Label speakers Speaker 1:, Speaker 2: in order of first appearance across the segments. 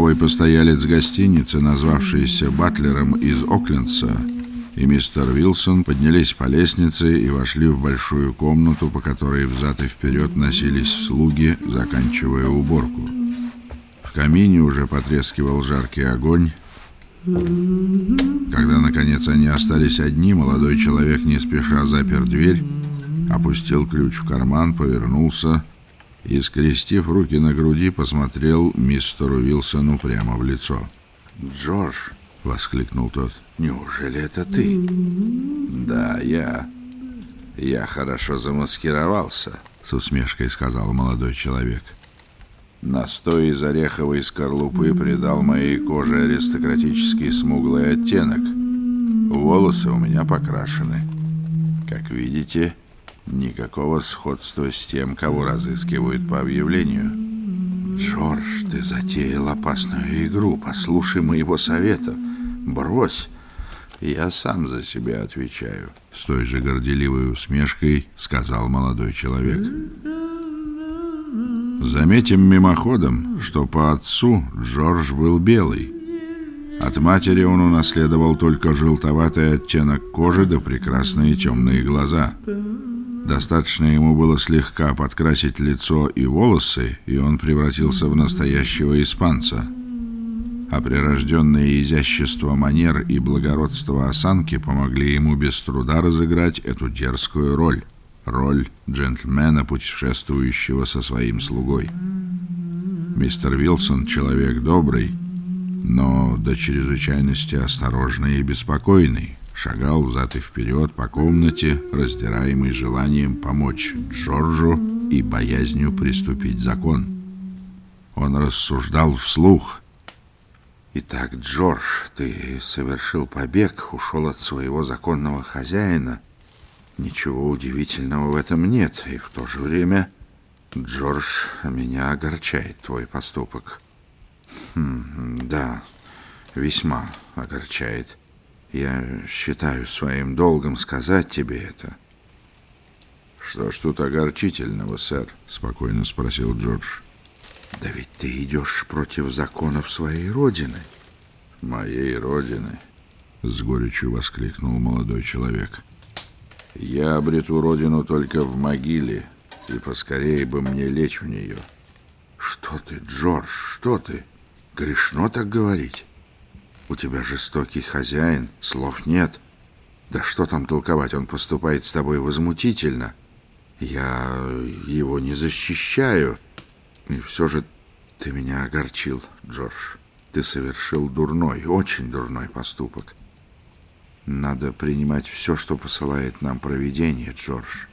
Speaker 1: Новый постоялец гостиницы, назвавшийся Батлером из Оклендса, и мистер Вилсон поднялись по лестнице и вошли в большую комнату, по которой взад и вперед носились слуги, заканчивая уборку. В камине уже потрескивал жаркий огонь. Когда, наконец, они остались одни, молодой человек не спеша запер дверь, опустил ключ в карман, повернулся и, скрестив руки на груди, посмотрел мистеру Вилсону прямо в лицо. «Джордж!» — воскликнул тот. «Неужели это ты?» «Да, я. Я хорошо замаскировался», — с усмешкой сказал молодой человек. Настой из ореховой скорлупы придал моей коже аристократический смуглый оттенок. Волосы у меня покрашены. Как видите, никакого сходства с тем, кого разыскивают по объявлению. Джордж, ты затеял опасную игру. Послушай моего совета. Брось. Я сам за себя отвечаю. С той же горделивой усмешкой сказал молодой человек. Заметим мимоходом, что по отцу Джордж был белый. От матери он унаследовал только желтоватый оттенок кожи да прекрасные темные глаза. Достаточно ему было слегка подкрасить лицо и волосы, и он превратился в настоящего испанца. А прирожденное изящество манер и благородство осанки помогли ему без труда разыграть эту дерзкую роль роль джентльмена, путешествующего со своим слугой. Мистер Вилсон — человек добрый, но до чрезвычайности осторожный и беспокойный, шагал взад и вперед по комнате, раздираемый желанием помочь Джорджу и боязнью приступить закон. Он рассуждал вслух. «Итак, Джордж, ты совершил побег, ушел от своего законного хозяина» Ничего удивительного в этом нет, и в то же время, Джордж, меня огорчает твой поступок. Хм, да, весьма огорчает. Я считаю своим долгом сказать тебе это. Что ж тут огорчительного, сэр? Спокойно спросил Джордж. Да ведь ты идешь против законов своей родины. Моей родины? С горечью воскликнул молодой человек. Я обрету родину только в могиле, и поскорее бы мне лечь в нее. Что ты, Джордж, что ты? Грешно так говорить. У тебя жестокий хозяин, слов нет. Да что там толковать, он поступает с тобой возмутительно. Я его не защищаю. И все же ты меня огорчил, Джордж. Ты совершил дурной, очень дурной поступок. Надо принимать все, что посылает нам провидение, Джордж.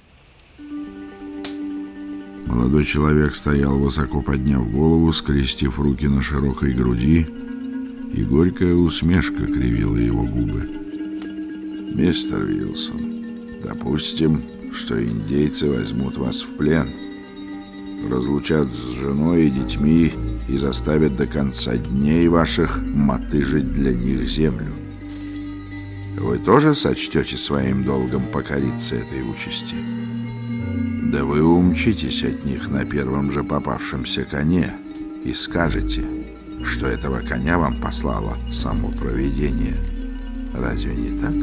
Speaker 1: Молодой человек стоял высоко подняв голову, скрестив руки на широкой груди, и горькая усмешка кривила его губы. «Мистер Вилсон, допустим, что индейцы возьмут вас в плен, разлучат с женой и детьми и заставят до конца дней ваших мотыжить для них землю. Вы тоже сочтете своим долгом покориться этой участи? Да вы умчитесь от них на первом же попавшемся коне и скажете, что этого коня вам послало само провидение. Разве не так?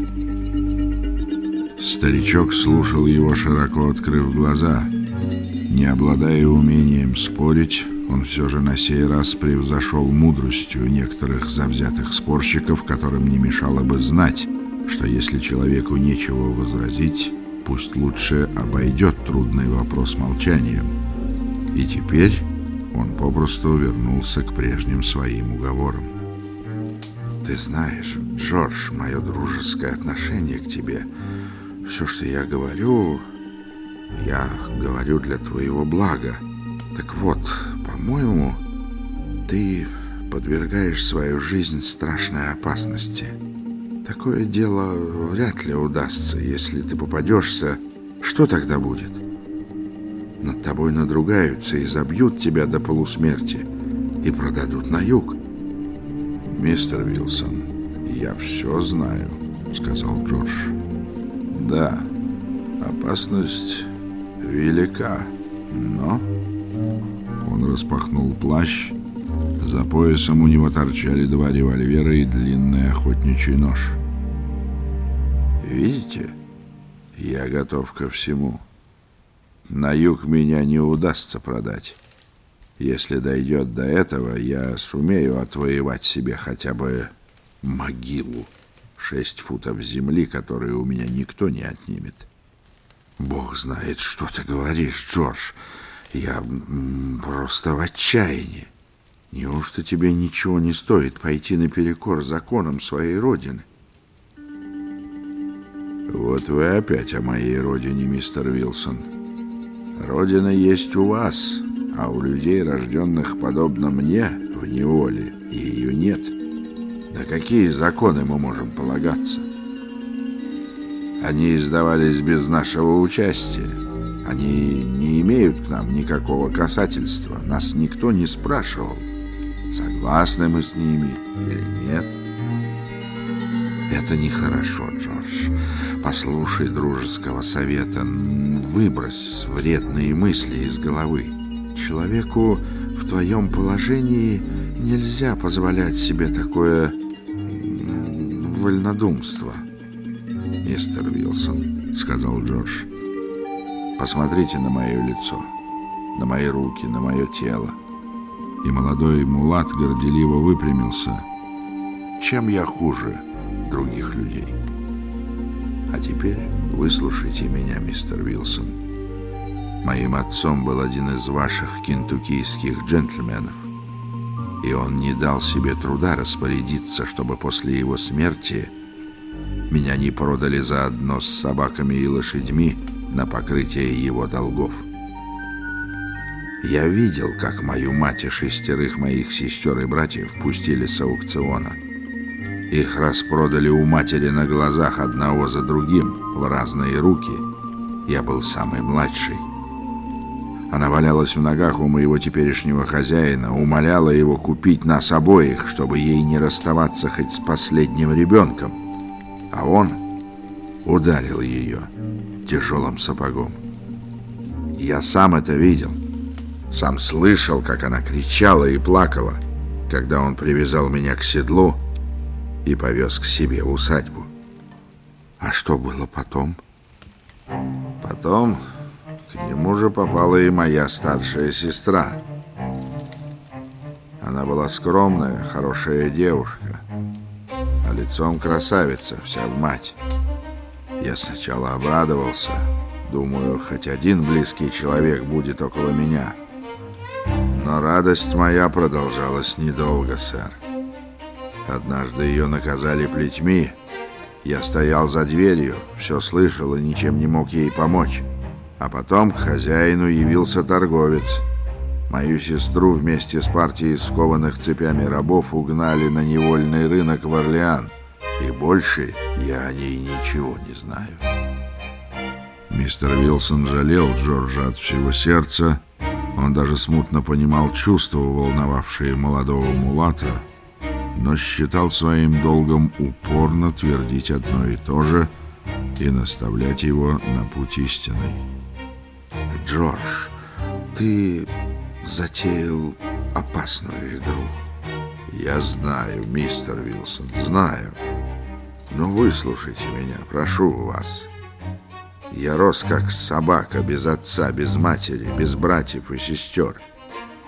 Speaker 1: Старичок слушал его, широко открыв глаза. Не обладая умением спорить, он все же на сей раз превзошел мудростью некоторых завзятых спорщиков, которым не мешало бы знать, что если человеку нечего возразить, пусть лучше обойдет трудный вопрос молчанием. И теперь он попросту вернулся к прежним своим уговорам. «Ты знаешь, Джордж, мое дружеское отношение к тебе. Все, что я говорю, я говорю для твоего блага. Так вот, по-моему, ты подвергаешь свою жизнь страшной опасности». Такое дело вряд ли удастся. Если ты попадешься, что тогда будет? Над тобой надругаются и забьют тебя до полусмерти и продадут на юг. Мистер Вилсон, я все знаю, сказал Джордж. Да, опасность велика, но... Он распахнул плащ, За поясом у него торчали два револьвера и длинный охотничий нож. «Видите, я готов ко всему. На юг меня не удастся продать. Если дойдет до этого, я сумею отвоевать себе хотя бы могилу, шесть футов земли, которую у меня никто не отнимет. Бог знает, что ты говоришь, Джордж. Я просто в отчаянии. Неужто тебе ничего не стоит пойти наперекор законам своей родины? Вот вы опять о моей родине, мистер Вилсон. Родина есть у вас, а у людей, рожденных подобно мне, в неволе, ее нет. На какие законы мы можем полагаться? Они издавались без нашего участия. Они не имеют к нам никакого касательства. Нас никто не спрашивал, согласны мы с ними или нет. Это нехорошо, Джордж. Послушай дружеского совета, выбрось вредные мысли из головы. Человеку в твоем положении нельзя позволять себе такое вольнодумство. Мистер Вилсон, сказал Джордж, посмотрите на мое лицо, на мои руки, на мое тело. И молодой мулат горделиво выпрямился. Чем я хуже других людей? А теперь выслушайте меня, мистер Вилсон. Моим отцом был один из ваших кентуккийских джентльменов, и он не дал себе труда распорядиться, чтобы после его смерти меня не продали заодно с собаками и лошадьми на покрытие его долгов. Я видел, как мою мать и шестерых моих сестер и братьев пустили с аукциона. Их распродали у матери на глазах одного за другим в разные руки. Я был самый младший. Она валялась в ногах у моего теперешнего хозяина, умоляла его купить нас обоих, чтобы ей не расставаться хоть с последним ребенком. А он ударил ее тяжелым сапогом. Я сам это видел. Сам слышал, как она кричала и плакала, когда он привязал меня к седлу и повез к себе в усадьбу. А что было потом? Потом к нему же попала и моя старшая сестра. Она была скромная, хорошая девушка, а лицом красавица, вся в мать. Я сначала обрадовался, думаю, хоть один близкий человек будет около меня. Но радость моя продолжалась недолго, сэр. Однажды ее наказали плетьми. Я стоял за дверью, все слышал и ничем не мог ей помочь. А потом к хозяину явился торговец. Мою сестру вместе с партией скованных цепями рабов угнали на невольный рынок в Орлеан. И больше я о ней ничего не знаю. Мистер Вилсон жалел Джорджа от всего сердца. Он даже смутно понимал чувства, волновавшие молодого мулата, но считал своим долгом упорно твердить одно и то же и наставлять его на путь истинный. «Джордж, ты затеял опасную игру». «Я знаю, мистер Вилсон, знаю. Но выслушайте меня, прошу вас». Я рос как собака, без отца, без матери, без братьев и сестер.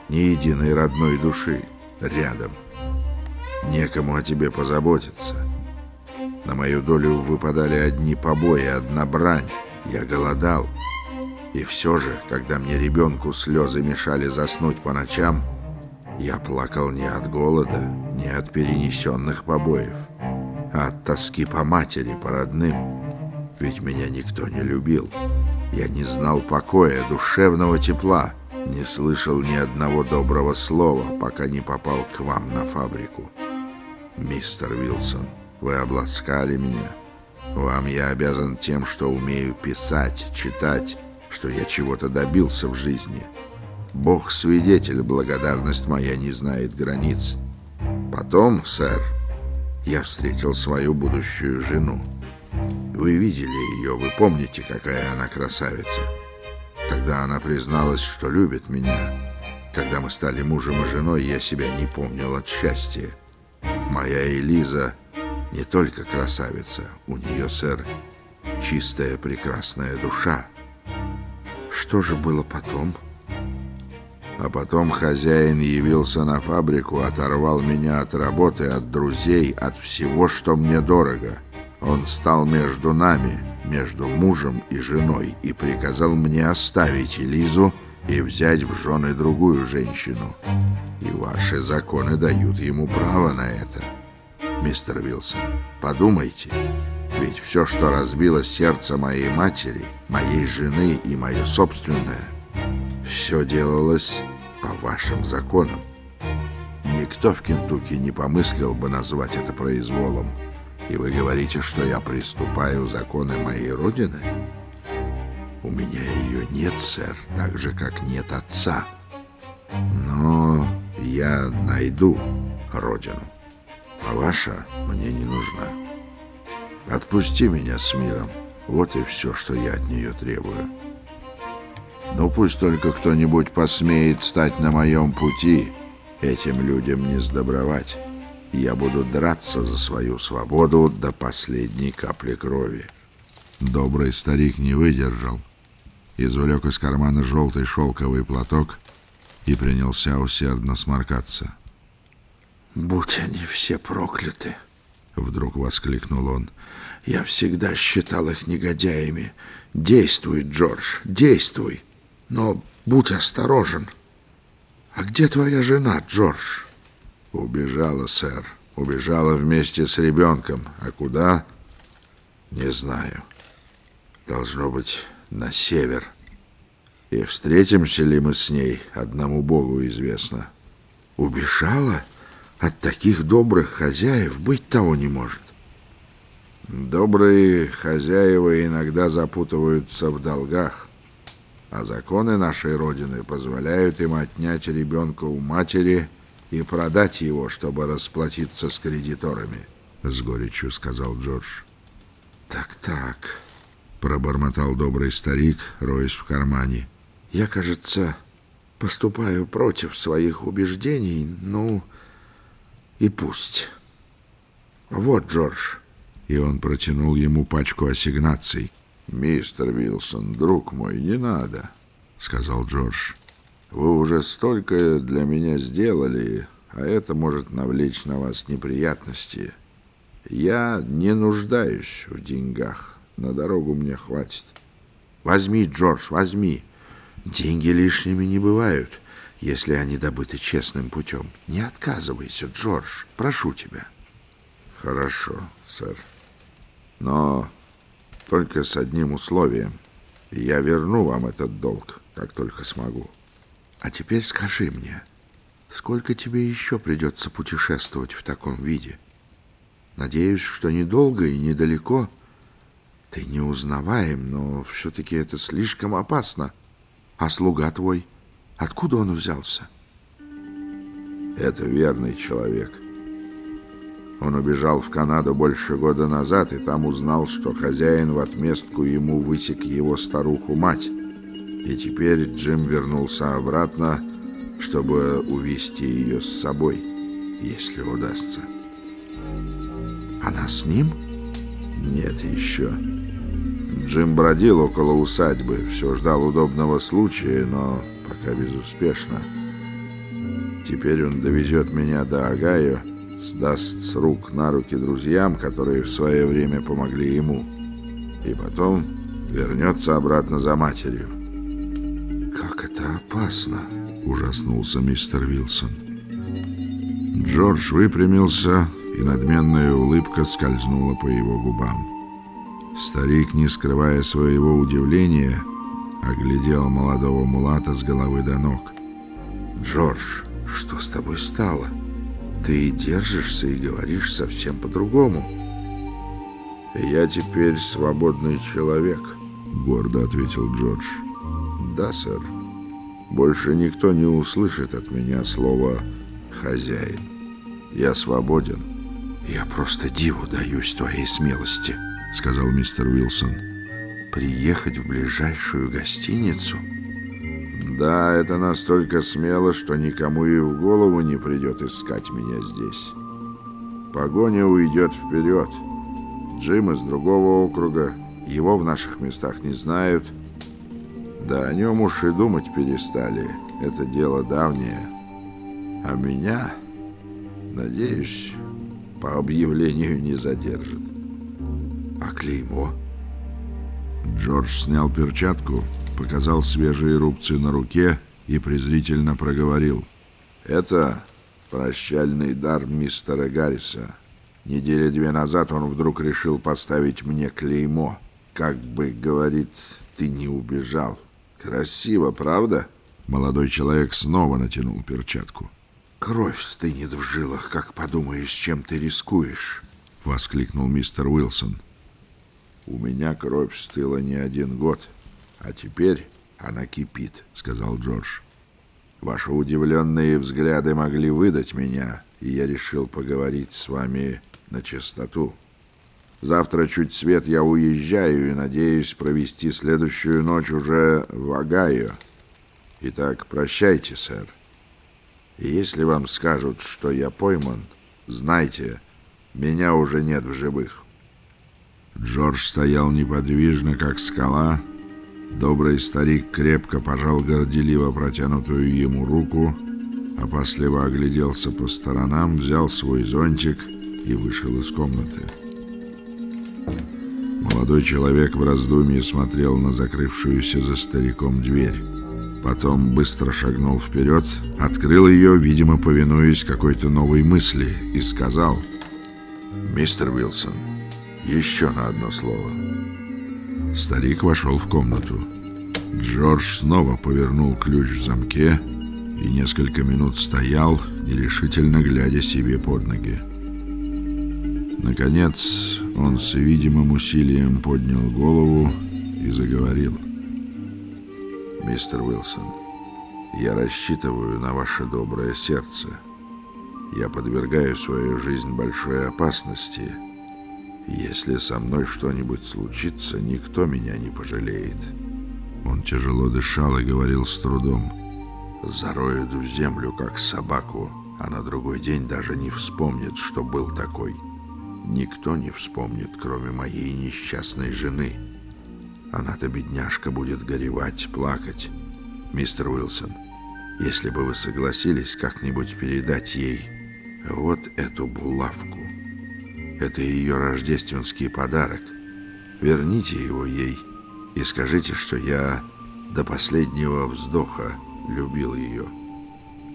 Speaker 1: Ни единой родной души рядом. Некому о тебе позаботиться. На мою долю выпадали одни побои, одна брань. Я голодал. И все же, когда мне ребенку слезы мешали заснуть по ночам, я плакал не от голода, не от перенесенных побоев, а от тоски по матери, по родным. Ведь меня никто не любил. Я не знал покоя, душевного тепла, не слышал ни одного доброго слова, пока не попал к вам на фабрику. Мистер Вилсон, вы обласкали меня. Вам я обязан тем, что умею писать, читать, что я чего-то добился в жизни. Бог свидетель, благодарность моя не знает границ. Потом, сэр, я встретил свою будущую жену. Вы видели ее, вы помните, какая она красавица. Когда она призналась, что любит меня, Когда мы стали мужем и женой, я себя не помнил от счастья. Моя Элиза не только красавица, у нее, сэр, чистая прекрасная душа. Что же было потом? А потом хозяин явился на фабрику, оторвал меня от работы, от друзей, от всего, что мне дорого. Он стал между нами, между мужем и женой, и приказал мне оставить Элизу и взять в жены другую женщину. И ваши законы дают ему право на это. Мистер Вилсон, подумайте, ведь все, что разбило сердце моей матери, моей жены и мое собственное, все делалось по вашим законам. Никто в Кентукки не помыслил бы назвать это произволом. И вы говорите, что я приступаю законы моей родины? У меня ее нет, сэр, так же, как нет отца. Но я найду родину, а ваша мне не нужна. Отпусти меня с миром. Вот и все, что я от нее требую. Ну, пусть только кто-нибудь посмеет стать на моем пути. Этим людям не сдобровать. Я буду драться за свою свободу до последней капли крови. Добрый старик не выдержал. Извлек из кармана желтый шелковый платок и принялся усердно сморкаться. «Будь они все прокляты!» — вдруг воскликнул он. «Я всегда считал их негодяями. Действуй, Джордж, действуй! Но будь осторожен. А где твоя жена, Джордж?» Убежала, сэр. Убежала вместе с ребенком. А куда? Не знаю. Должно быть, на север. И встретимся ли мы с ней, одному Богу известно. Убежала? От таких добрых хозяев быть того не может. Добрые хозяева иногда запутываются в долгах, а законы нашей Родины позволяют им отнять ребенка у матери и продать его, чтобы расплатиться с кредиторами, — с горечью сказал Джордж. «Так-так», — пробормотал добрый старик, роясь в кармане. «Я, кажется, поступаю против своих убеждений, ну, и пусть. Вот, Джордж». И он протянул ему пачку ассигнаций. «Мистер Вилсон, друг мой, не надо», — сказал Джордж. Вы уже столько для меня сделали, а это может навлечь на вас неприятности. Я не нуждаюсь в деньгах. На дорогу мне хватит. Возьми, Джордж, возьми. Деньги лишними не бывают, если они добыты честным путем. Не отказывайся, Джордж, прошу тебя. Хорошо, сэр. Но только с одним условием. Я верну вам этот долг, как только смогу. А теперь скажи мне, сколько тебе еще придется путешествовать в таком виде? Надеюсь, что недолго и недалеко. Ты не узнаваем, но все-таки это слишком опасно. А слуга твой, откуда он взялся? Это верный человек. Он убежал в Канаду больше года назад и там узнал, что хозяин в отместку ему высек его старуху-мать. И теперь Джим вернулся обратно, чтобы увести ее с собой, если удастся. Она с ним? Нет еще. Джим бродил около усадьбы, все ждал удобного случая, но пока безуспешно. Теперь он довезет меня до Агаю, сдаст с рук на руки друзьям, которые в свое время помогли ему, и потом вернется обратно за матерью опасно!» — ужаснулся мистер Вилсон. Джордж выпрямился, и надменная улыбка скользнула по его губам. Старик, не скрывая своего удивления, оглядел молодого мулата с головы до ног. «Джордж, что с тобой стало? Ты и держишься, и говоришь совсем по-другому». «Я теперь свободный человек», — гордо ответил Джордж. «Да, сэр». Больше никто не услышит от меня слова «хозяин». Я свободен. «Я просто диву даюсь твоей смелости», — сказал мистер Уилсон. «Приехать в ближайшую гостиницу?» Да, это настолько смело, что никому и в голову не придет искать меня здесь. Погоня уйдет вперед. Джим из другого округа, его в наших местах не знают. Да о нем уж и думать перестали. Это дело давнее. А меня, надеюсь, по объявлению не задержат. А клеймо? Джордж снял перчатку, показал свежие рубцы на руке и презрительно проговорил. «Это прощальный дар мистера Гарриса. Недели две назад он вдруг решил поставить мне клеймо. Как бы, говорит, ты не убежал. Красиво, правда?» Молодой человек снова натянул перчатку. «Кровь стынет в жилах, как подумаешь, чем ты рискуешь!» — воскликнул мистер Уилсон. «У меня кровь стыла не один год, а теперь она кипит», — сказал Джордж. «Ваши удивленные взгляды могли выдать меня, и я решил поговорить с вами на чистоту. Завтра чуть свет я уезжаю и надеюсь провести следующую ночь уже в Огайо. Итак, прощайте, сэр. И если вам скажут, что я пойман, знайте, меня уже нет в живых». Джордж стоял неподвижно, как скала. Добрый старик крепко пожал горделиво протянутую ему руку, опасливо огляделся по сторонам, взял свой зонтик и вышел из комнаты. Молодой человек в раздумье смотрел на закрывшуюся за стариком дверь. Потом быстро шагнул вперед, открыл ее, видимо, повинуясь какой-то новой мысли, и сказал «Мистер Уилсон, еще на одно слово. Старик вошел в комнату. Джордж снова повернул ключ в замке и несколько минут стоял, нерешительно глядя себе под ноги. Наконец он с видимым усилием поднял голову и заговорил. «Мистер Уилсон, я рассчитываю на ваше доброе сердце. Я подвергаю свою жизнь большой опасности» Если со мной что-нибудь случится, никто меня не пожалеет. Он тяжело дышал и говорил с трудом. Зароют в землю, как собаку, а на другой день даже не вспомнит, что был такой. Никто не вспомнит, кроме моей несчастной жены. Она-то, бедняжка, будет горевать, плакать. Мистер Уилсон, если бы вы согласились как-нибудь передать ей вот эту булавку, это ее рождественский подарок. Верните его ей и скажите, что я до последнего вздоха любил ее.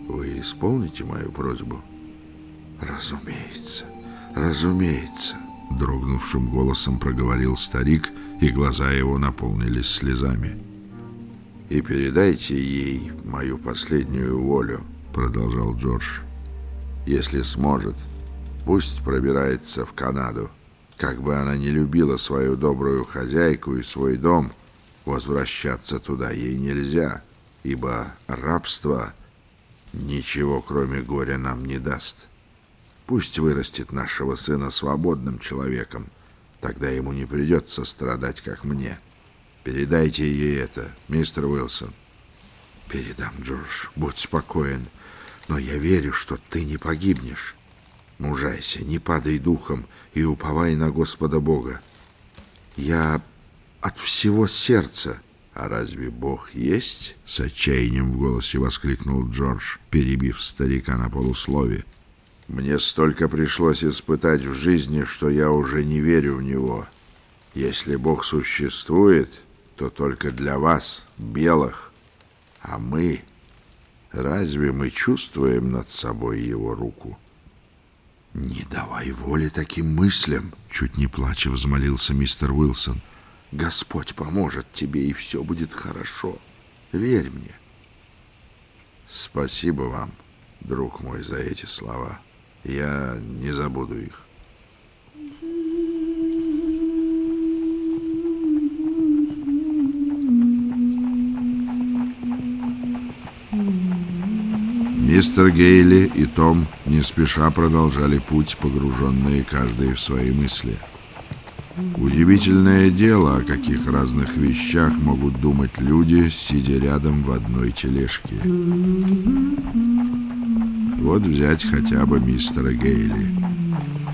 Speaker 1: Вы исполните мою просьбу? Разумеется, разумеется, дрогнувшим голосом проговорил старик, и глаза его наполнились слезами. И передайте ей мою последнюю волю, продолжал Джордж. Если сможет, Пусть пробирается в Канаду. Как бы она не любила свою добрую хозяйку и свой дом, возвращаться туда ей нельзя, ибо рабство ничего, кроме горя, нам не даст. Пусть вырастет нашего сына свободным человеком, тогда ему не придется страдать, как мне. Передайте ей это, мистер Уилсон. Передам, Джордж, будь спокоен, но я верю, что ты не погибнешь. Мужайся, не падай духом и уповай на Господа Бога. Я от всего сердца... «А разве Бог есть?» — с отчаянием в голосе воскликнул Джордж, перебив старика на полуслове. «Мне столько пришлось испытать в жизни, что я уже не верю в Него. Если Бог существует, то только для вас, белых. А мы... Разве мы чувствуем над собой Его руку?» «Не давай воли таким мыслям!» — чуть не плача взмолился мистер Уилсон. «Господь поможет тебе, и все будет хорошо. Верь мне!» «Спасибо вам, друг мой, за эти слова. Я не забуду их». Мистер Гейли и Том не спеша продолжали путь, погруженные каждый в свои мысли. Удивительное дело, о каких разных вещах могут думать люди, сидя рядом в одной тележке. Вот взять хотя бы мистера Гейли.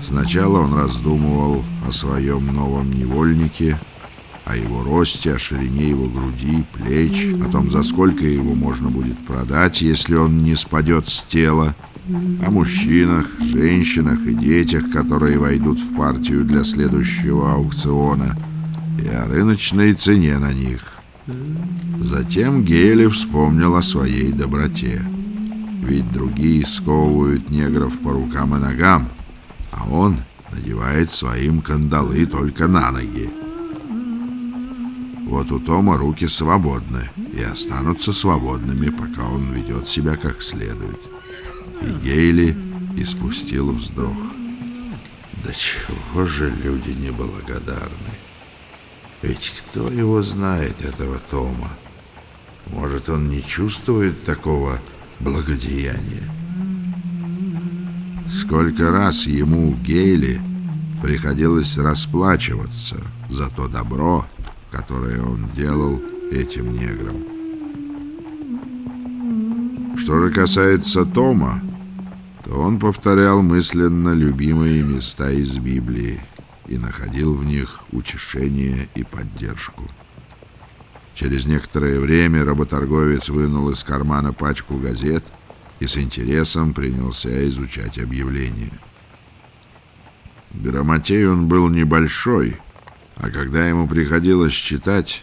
Speaker 1: Сначала он раздумывал о своем новом невольнике, о его росте, о ширине его груди, плеч, о том, за сколько его можно будет продать, если он не спадет с тела, о мужчинах, женщинах и детях, которые войдут в партию для следующего аукциона, и о рыночной цене на них. Затем Гейли вспомнил о своей доброте. Ведь другие сковывают негров по рукам и ногам, а он надевает своим кандалы только на ноги. Вот у Тома руки свободны и останутся свободными, пока он ведет себя как следует. И Гейли испустил вздох. Да чего же люди неблагодарны? Ведь кто его знает, этого Тома? Может, он не чувствует такого благодеяния? Сколько раз ему, Гейли, приходилось расплачиваться за то добро, которое он делал этим неграм. Что же касается Тома, то он повторял мысленно любимые места из Библии и находил в них утешение и поддержку. Через некоторое время работорговец вынул из кармана пачку газет и с интересом принялся изучать объявления. Грамотей он был небольшой — а когда ему приходилось читать,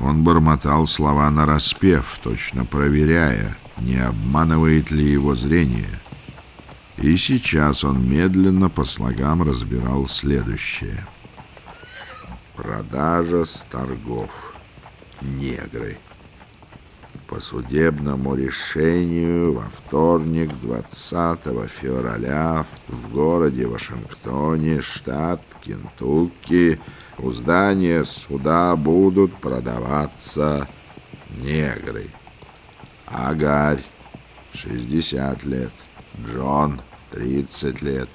Speaker 1: он бормотал слова нараспев, точно проверяя, не обманывает ли его зрение. И сейчас он медленно по слогам разбирал следующее. Продажа с торгов. Негры по судебному решению во вторник 20 февраля в городе Вашингтоне, штат Кентукки, у здания суда будут продаваться негры. Агарь, 60 лет, Джон, 30 лет,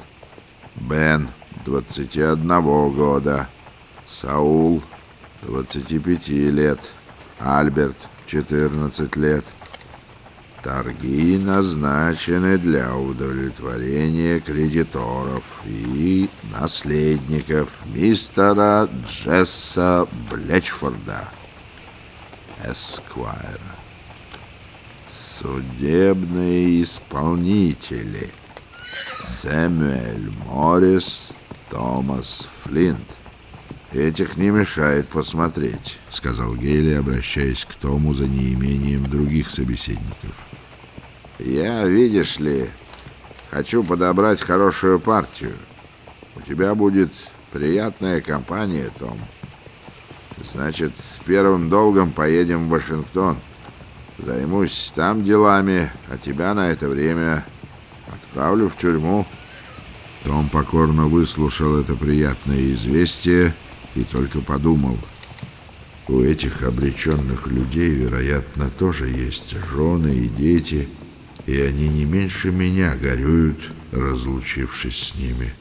Speaker 1: Бен, 21 года, Саул, 25 лет, Альберт, 14 лет. Торги назначены для удовлетворения кредиторов и наследников мистера Джесса Блечфорда, Эсквайра. Судебные исполнители Сэмюэль Моррис, Томас Флинт. «Этих не мешает посмотреть», — сказал Гейли, обращаясь к Тому за неимением других собеседников. «Я, видишь ли, хочу подобрать хорошую партию. У тебя будет приятная компания, Том. Значит, с первым долгом поедем в Вашингтон. Займусь там делами, а тебя на это время отправлю в тюрьму». Том покорно выслушал это приятное известие и только подумал, у этих обреченных людей, вероятно, тоже есть жены и дети, и они не меньше меня горюют, разлучившись с ними».